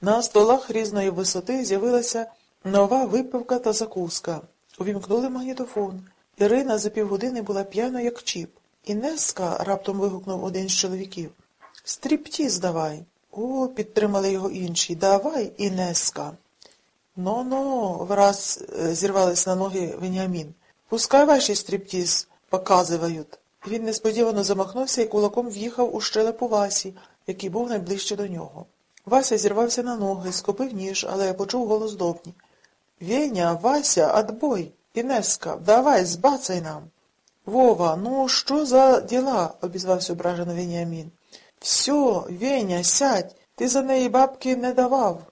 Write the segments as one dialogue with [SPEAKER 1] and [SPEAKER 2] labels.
[SPEAKER 1] На столах різної висоти з'явилася нова випивка та закуска. Увімкнули магнітофон. Ірина за півгодини була п'яна, як чіп. Інеска, раптом вигукнув один з чоловіків. Стріптіз давай. О, підтримали його інші. Давай, Інеска. Ну-ну, враз е, зірвались на ноги Веніамін. Пускай ваші стріптіз показують. Він несподівано замахнувся і кулаком в'їхав у щелепу Васі, який був найближче до нього. Вася зірвався на ноги, скопив ніж, але почув голос Добні. Веня, Вася, отбой! Інеска, давай, збацай нам. Вова, ну що за діла? обізвався ображено Веніамін. Все, Веня, сядь, ти за неї бабки не давав.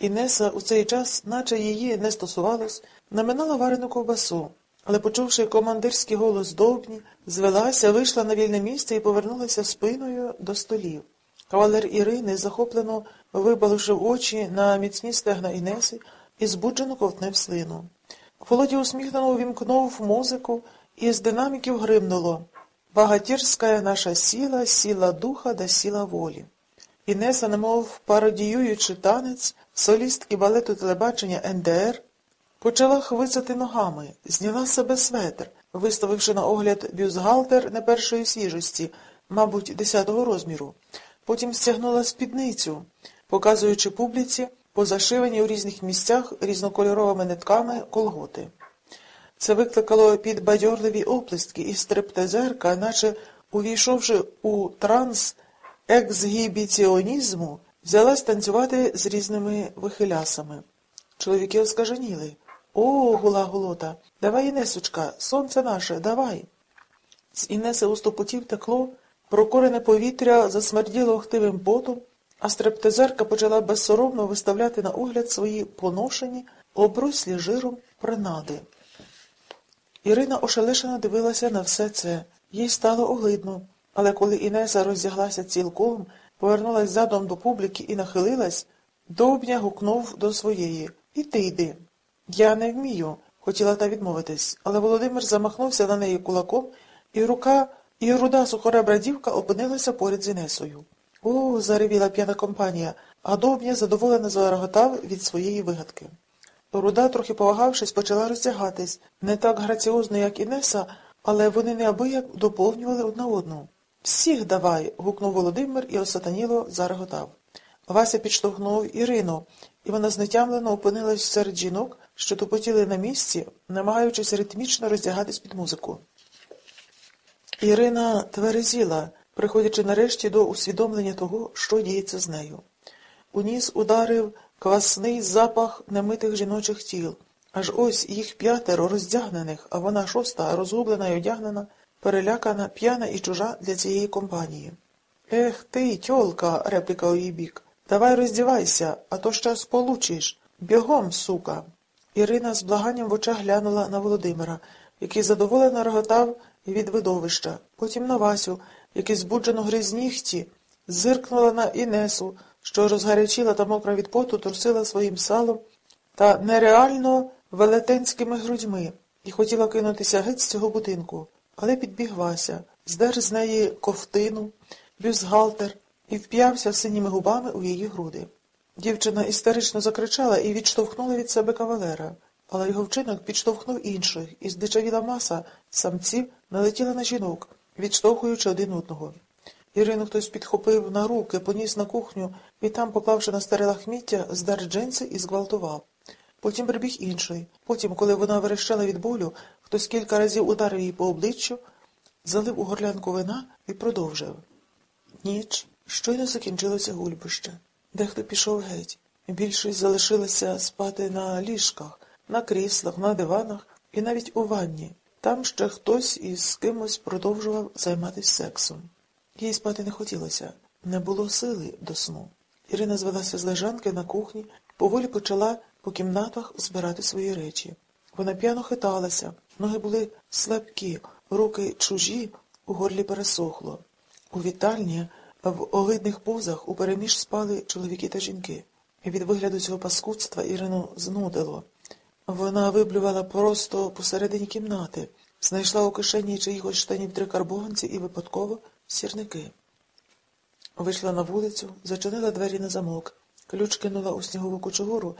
[SPEAKER 1] Інеса у цей час, наче її не стосувалось, наминала варену ковбасу, але, почувши командирський голос довбні, звелася, вийшла на вільне місце і повернулася спиною до столів. Кавалер Ірини захоплено вибалушив очі на міцні стегна Інеси і збуджено ковтнив слину. Володя усміхнено увімкнув музику, і з динаміків гримнуло «Багатірська наша сіла, сіла духа да сіла волі». Інеса, немов пародіюючи танець, солістки балету телебачення НДР, почала хвицати ногами, зняла себе светр, виставивши на огляд бюстгальтер не першої свіжості, мабуть, десятого розміру. Потім стягнула спідницю, показуючи публіці позашивані у різних місцях різнокольоровими нитками колготи. Це викликало підбадьорливі оплески, і стриптизерка, наче увійшовши у транс ексгібіціонізму, взялась танцювати з різними вихилясами. Чоловіки оскаженіли. О, гула гулота, давай, Інесочка, сонце наше, давай. З Інеси у стопотів текло, прокорене повітря засмерділо охтивим потом, а стрептизерка почала безсоромно виставляти на огляд свої поношені, оброслі жиром принади. Ірина ошелешено дивилася на все це. Їй стало огидно. Але коли Інеса роздяглася цілком, повернулась задом до публіки і нахилилась, Довбня гукнув до своєї І йди. Я не вмію, хотіла та відмовитись, але Володимир замахнувся на неї кулаком, і рука, і руда сухоребра дівка опинилася поряд з Інесою. О, заревіла п'яна компанія, а Довбня задоволено зареготав від своєї вигадки. Руда, трохи повагавшись, почала роздягатись, не так граціозно, як Інеса, але вони неабияк доповнювали одна одну. Всіх давай. гукнув Володимир і осатаніло зареготав. Вася підштовхнув Ірину, і вона знетямлено опинилась серед жінок, що тупотіли на місці, намагаючись ритмічно роздягатись під музику. Ірина тверезіла, приходячи нарешті до усвідомлення того, що діється з нею. У ніс ударив квасний запах немитих жіночих тіл. Аж ось їх п'ятеро роздягнених, а вона шоста, розгублена й одягнена, перелякана, п'яна і чужа для цієї компанії. Ех ти, тьолка, репліка у її бік. Давай роздівайся, а то щас получиш. Бігом, сука. Ірина з благанням в очах глянула на Володимира, який задоволено реготав від видовища, потім на Васю, який збуджено гриз нігті, зиркнула на Інесу, що розгарячіла та мокра від поту, трусила своїм салом та нереально велетенськими грудьми і хотіла кинутися геть з цього будинку. Але підбіг Вася, здер з неї ковтину, бюстгальтер і вп'явся синіми губами у її груди. Дівчина істерично закричала і відштовхнула від себе кавалера, але його вчинок підштовхнув інших, і здичавіла маса самців налетіла на жінок, відштовхуючи один одного. Ірину хтось підхопив на руки, поніс на кухню і там, поклавши на старе лахміття, здер джинси і зґвалтував. Потім прибіг інший. Потім, коли вона верещала від болю, хтось кілька разів ударив її по обличчю, залив у горлянку вина і продовжив. Ніч щойно закінчилося гульбище. Дехто пішов геть. Більшість залишилася спати на ліжках, на кріслах, на диванах і навіть у ванні. Там ще хтось із кимось продовжував займатися сексом. Їй спати не хотілося, не було сили до сну. Ірина звелася з лежанки на кухні, поволі почала по кімнатах збирати свої речі. Вона п'яно хиталася, ноги були слабкі, руки чужі, у горлі пересохло. У вітальні в огидних позах упереміж спали чоловіки та жінки. Від вигляду цього паскудства Ірину знудило. Вона виблювала просто посередині кімнати, знайшла у кишені чиїхось штанів три карбованці і випадково сірники. Вийшла на вулицю, зачинила двері на замок, Ключ кинула у снігову кучугуру